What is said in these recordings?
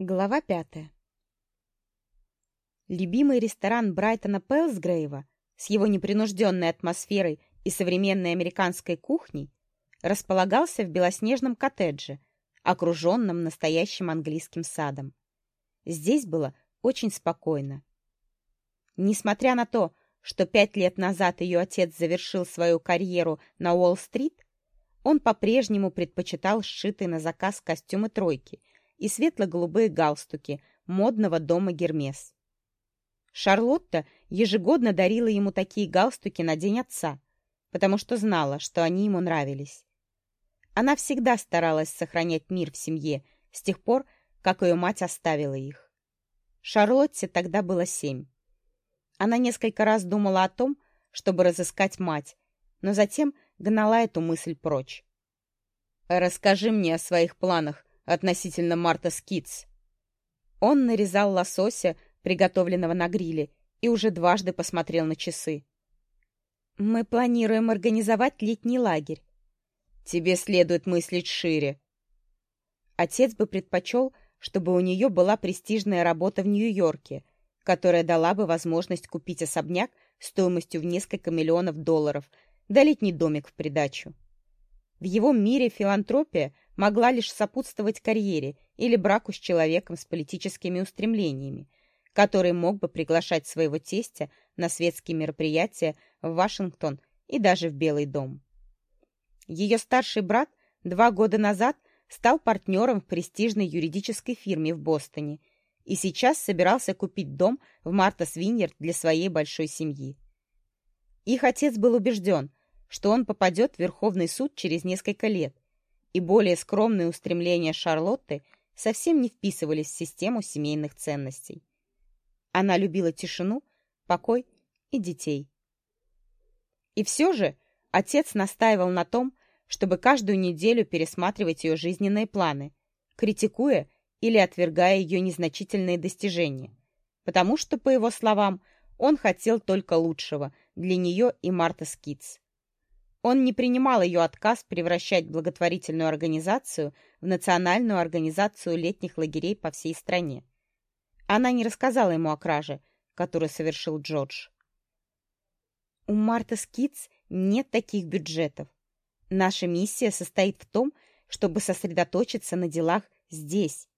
Глава пятая. Любимый ресторан Брайтона Пэлсгрейва с его непринужденной атмосферой и современной американской кухней располагался в белоснежном коттедже, окруженном настоящим английским садом. Здесь было очень спокойно. Несмотря на то, что пять лет назад ее отец завершил свою карьеру на Уолл-стрит, он по-прежнему предпочитал сшитые на заказ костюмы тройки – и светло-голубые галстуки модного дома Гермес. Шарлотта ежегодно дарила ему такие галстуки на День отца, потому что знала, что они ему нравились. Она всегда старалась сохранять мир в семье с тех пор, как ее мать оставила их. Шарлотте тогда было семь. Она несколько раз думала о том, чтобы разыскать мать, но затем гнала эту мысль прочь. «Расскажи мне о своих планах относительно Martha's Kids. Он нарезал лосося, приготовленного на гриле, и уже дважды посмотрел на часы. «Мы планируем организовать летний лагерь». «Тебе следует мыслить шире». Отец бы предпочел, чтобы у нее была престижная работа в Нью-Йорке, которая дала бы возможность купить особняк стоимостью в несколько миллионов долларов, да летний домик в придачу. В его мире филантропия могла лишь сопутствовать карьере или браку с человеком с политическими устремлениями, который мог бы приглашать своего тестя на светские мероприятия в Вашингтон и даже в Белый дом. Ее старший брат два года назад стал партнером в престижной юридической фирме в Бостоне и сейчас собирался купить дом в Марта Свиньерд для своей большой семьи. Их отец был убежден, что он попадет в Верховный суд через несколько лет, и более скромные устремления Шарлотты совсем не вписывались в систему семейных ценностей. Она любила тишину, покой и детей. И все же отец настаивал на том, чтобы каждую неделю пересматривать ее жизненные планы, критикуя или отвергая ее незначительные достижения, потому что, по его словам, он хотел только лучшего для нее и Martha's Kids. Он не принимал ее отказ превращать благотворительную организацию в национальную организацию летних лагерей по всей стране. Она не рассказала ему о краже, которую совершил Джордж. У Martha's Kids нет таких бюджетов. Наша миссия состоит в том, чтобы сосредоточиться на делах здесь.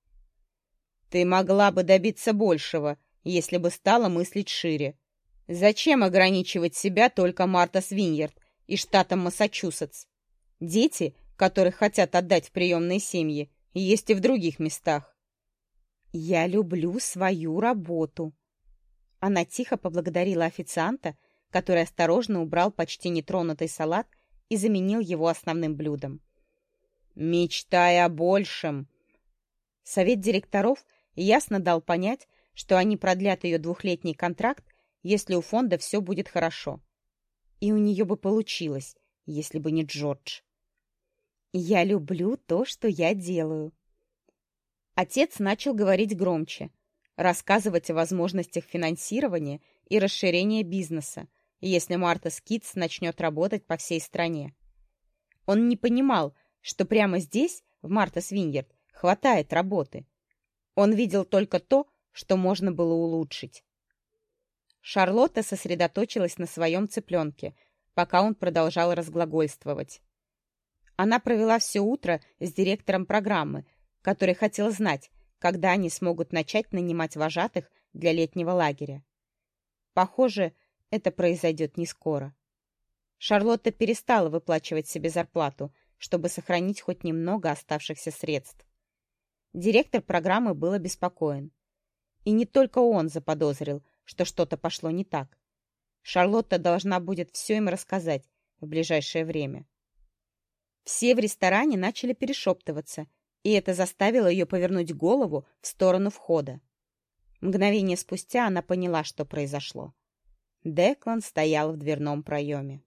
Ты могла бы добиться большего, если бы стала мыслить шире. Зачем ограничивать себя только Марта Свиньерд, и штатом Массачусетс. Дети, которых хотят отдать в приемные семьи, есть и в других местах. «Я люблю свою работу». Она тихо поблагодарила официанта, который осторожно убрал почти нетронутый салат и заменил его основным блюдом. «Мечтай о большем!» Совет директоров ясно дал понять, что они продлят ее двухлетний контракт, если у фонда все будет хорошо. И у нее бы получилось, если бы не Джордж. «Я люблю то, что я делаю». Отец начал говорить громче, рассказывать о возможностях финансирования и расширения бизнеса, если Martha's Kids начнет работать по всей стране. Он не понимал, что прямо здесь, в Мартас-Виньярд, хватает работы. Он видел только то, что можно было улучшить. Шарлотта сосредоточилась на своем цыпленке, пока он продолжал разглагольствовать. Она провела все утро с директором программы, который хотел знать, когда они смогут начать нанимать вожатых для летнего лагеря. Похоже, это произойдет не скоро. Шарлотта перестала выплачивать себе зарплату, чтобы сохранить хоть немного оставшихся средств. Директор программы был обеспокоен. И не только он заподозрил, что что-то пошло не так. Шарлотта должна будет все им рассказать в ближайшее время. Все в ресторане начали перешептываться, и это заставило ее повернуть голову в сторону входа. Мгновение спустя она поняла, что произошло. Деклан стоял в дверном проеме.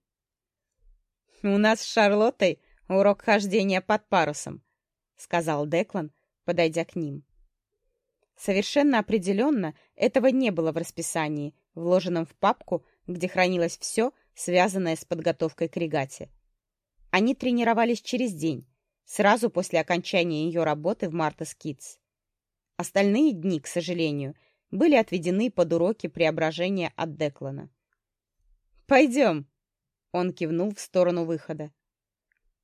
«У нас с Шарлоттой урок хождения под парусом», — сказал Деклан, подойдя к ним. Совершенно определенно этого не было в расписании, вложенном в папку, где хранилось все, связанное с подготовкой к регате. Они тренировались через день, сразу после окончания ее работы в Мартас Китс. Остальные дни, к сожалению, были отведены под уроки преображения от Деклана. «Пойдем!» — он кивнул в сторону выхода.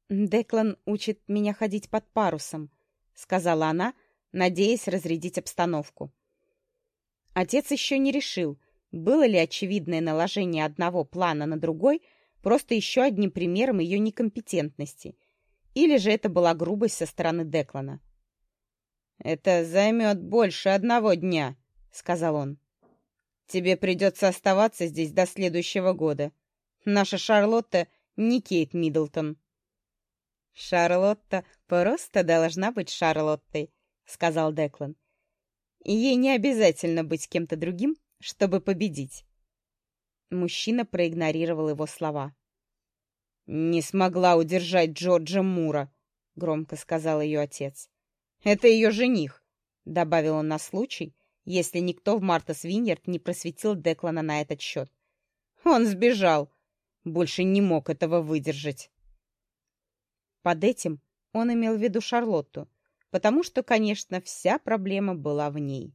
«Деклан учит меня ходить под парусом», — сказала она, надеясь разрядить обстановку. Отец еще не решил, было ли очевидное наложение одного плана на другой просто еще одним примером ее некомпетентности, или же это была грубость со стороны Деклана. «Это займет больше одного дня», — сказал он. «Тебе придется оставаться здесь до следующего года. Наша Шарлотта не Кейт Миддлтон». «Шарлотта просто должна быть Шарлоттой», — сказал Деклан. «Ей не обязательно быть кем-то другим, чтобы победить». Мужчина проигнорировал его слова. «Не смогла удержать Джорджа Мура», — громко сказал ее отец. «Это ее жених», — добавил он на случай, если никто в Мартас Виньерд не просветил Деклана на этот счет. «Он сбежал. Больше не мог этого выдержать». Под этим он имел в виду Шарлотту, потому что, конечно, вся проблема была в ней.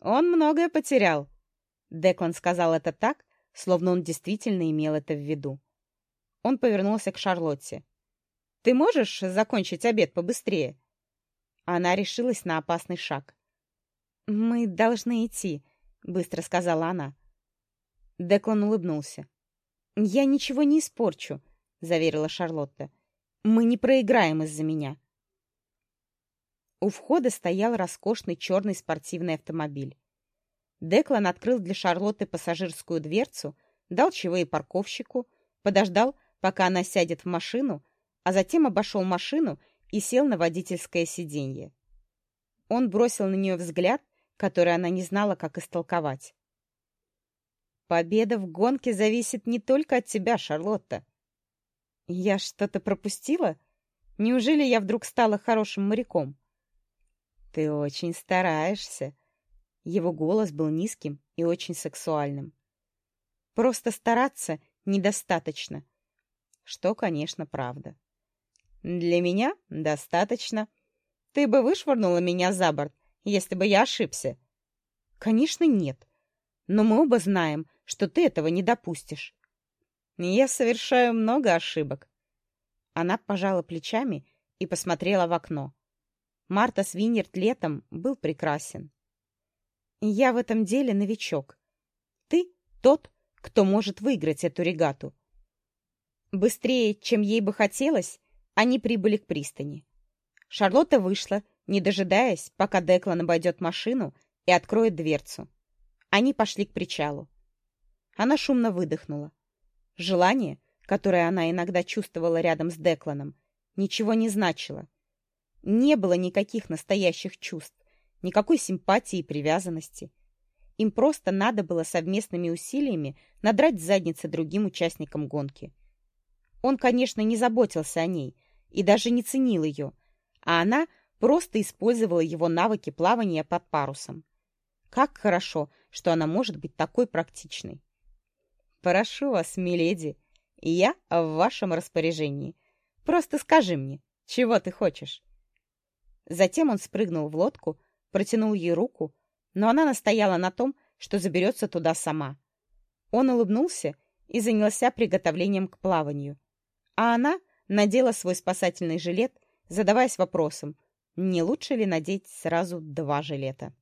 «Он многое потерял», — Деклан сказал это так, словно он действительно имел это в виду. Он повернулся к Шарлотте. «Ты можешь закончить обед побыстрее?» Она решилась на опасный шаг. «Мы должны идти», — быстро сказала она. Деклан улыбнулся. «Я ничего не испорчу», — заверила Шарлотта. Мы не проиграем из-за меня. У входа стоял роскошный черный спортивный автомобиль. Деклан открыл для Шарлотты пассажирскую дверцу, дал чаевые парковщику, подождал, пока она сядет в машину, а затем обошел машину и сел на водительское сиденье. Он бросил на нее взгляд, который она не знала, как истолковать. «Победа в гонке зависит не только от тебя, Шарлотта. Я что-то пропустила? Неужели я вдруг стала хорошим моряком? Ты очень стараешься. Его голос был низким и очень сексуальным. Просто стараться недостаточно. Что, конечно, правда. Для меня достаточно. Ты бы вышвырнула меня за борт, если бы я ошибся. Конечно, нет. Но мы оба знаем, что ты этого не допустишь. Я совершаю много ошибок. Она пожала плечами и посмотрела в окно. Марта Свиньерт летом был прекрасен. Я в этом деле новичок. Ты тот, кто может выиграть эту регату. Быстрее, чем ей бы хотелось, они прибыли к пристани. Шарлотта вышла, не дожидаясь, пока Деклан обойдет машину и откроет дверцу. Они пошли к причалу. Она шумно выдохнула. Желание, которое она иногда чувствовала рядом с Декланом, ничего не значило. Не было никаких настоящих чувств, никакой симпатии и привязанности. Им просто надо было совместными усилиями надрать задницы другим участникам гонки. Он, конечно, не заботился о ней и даже не ценил ее, а она просто использовала его навыки плавания под парусом. Как хорошо, что она может быть такой практичной. «Прошу вас, миледи, я в вашем распоряжении. Просто скажи мне, чего ты хочешь?» Затем он спрыгнул в лодку, протянул ей руку, но она настояла на том, что заберется туда сама. Он улыбнулся и занялся приготовлением к плаванию. А она надела свой спасательный жилет, задаваясь вопросом, не лучше ли надеть сразу два жилета.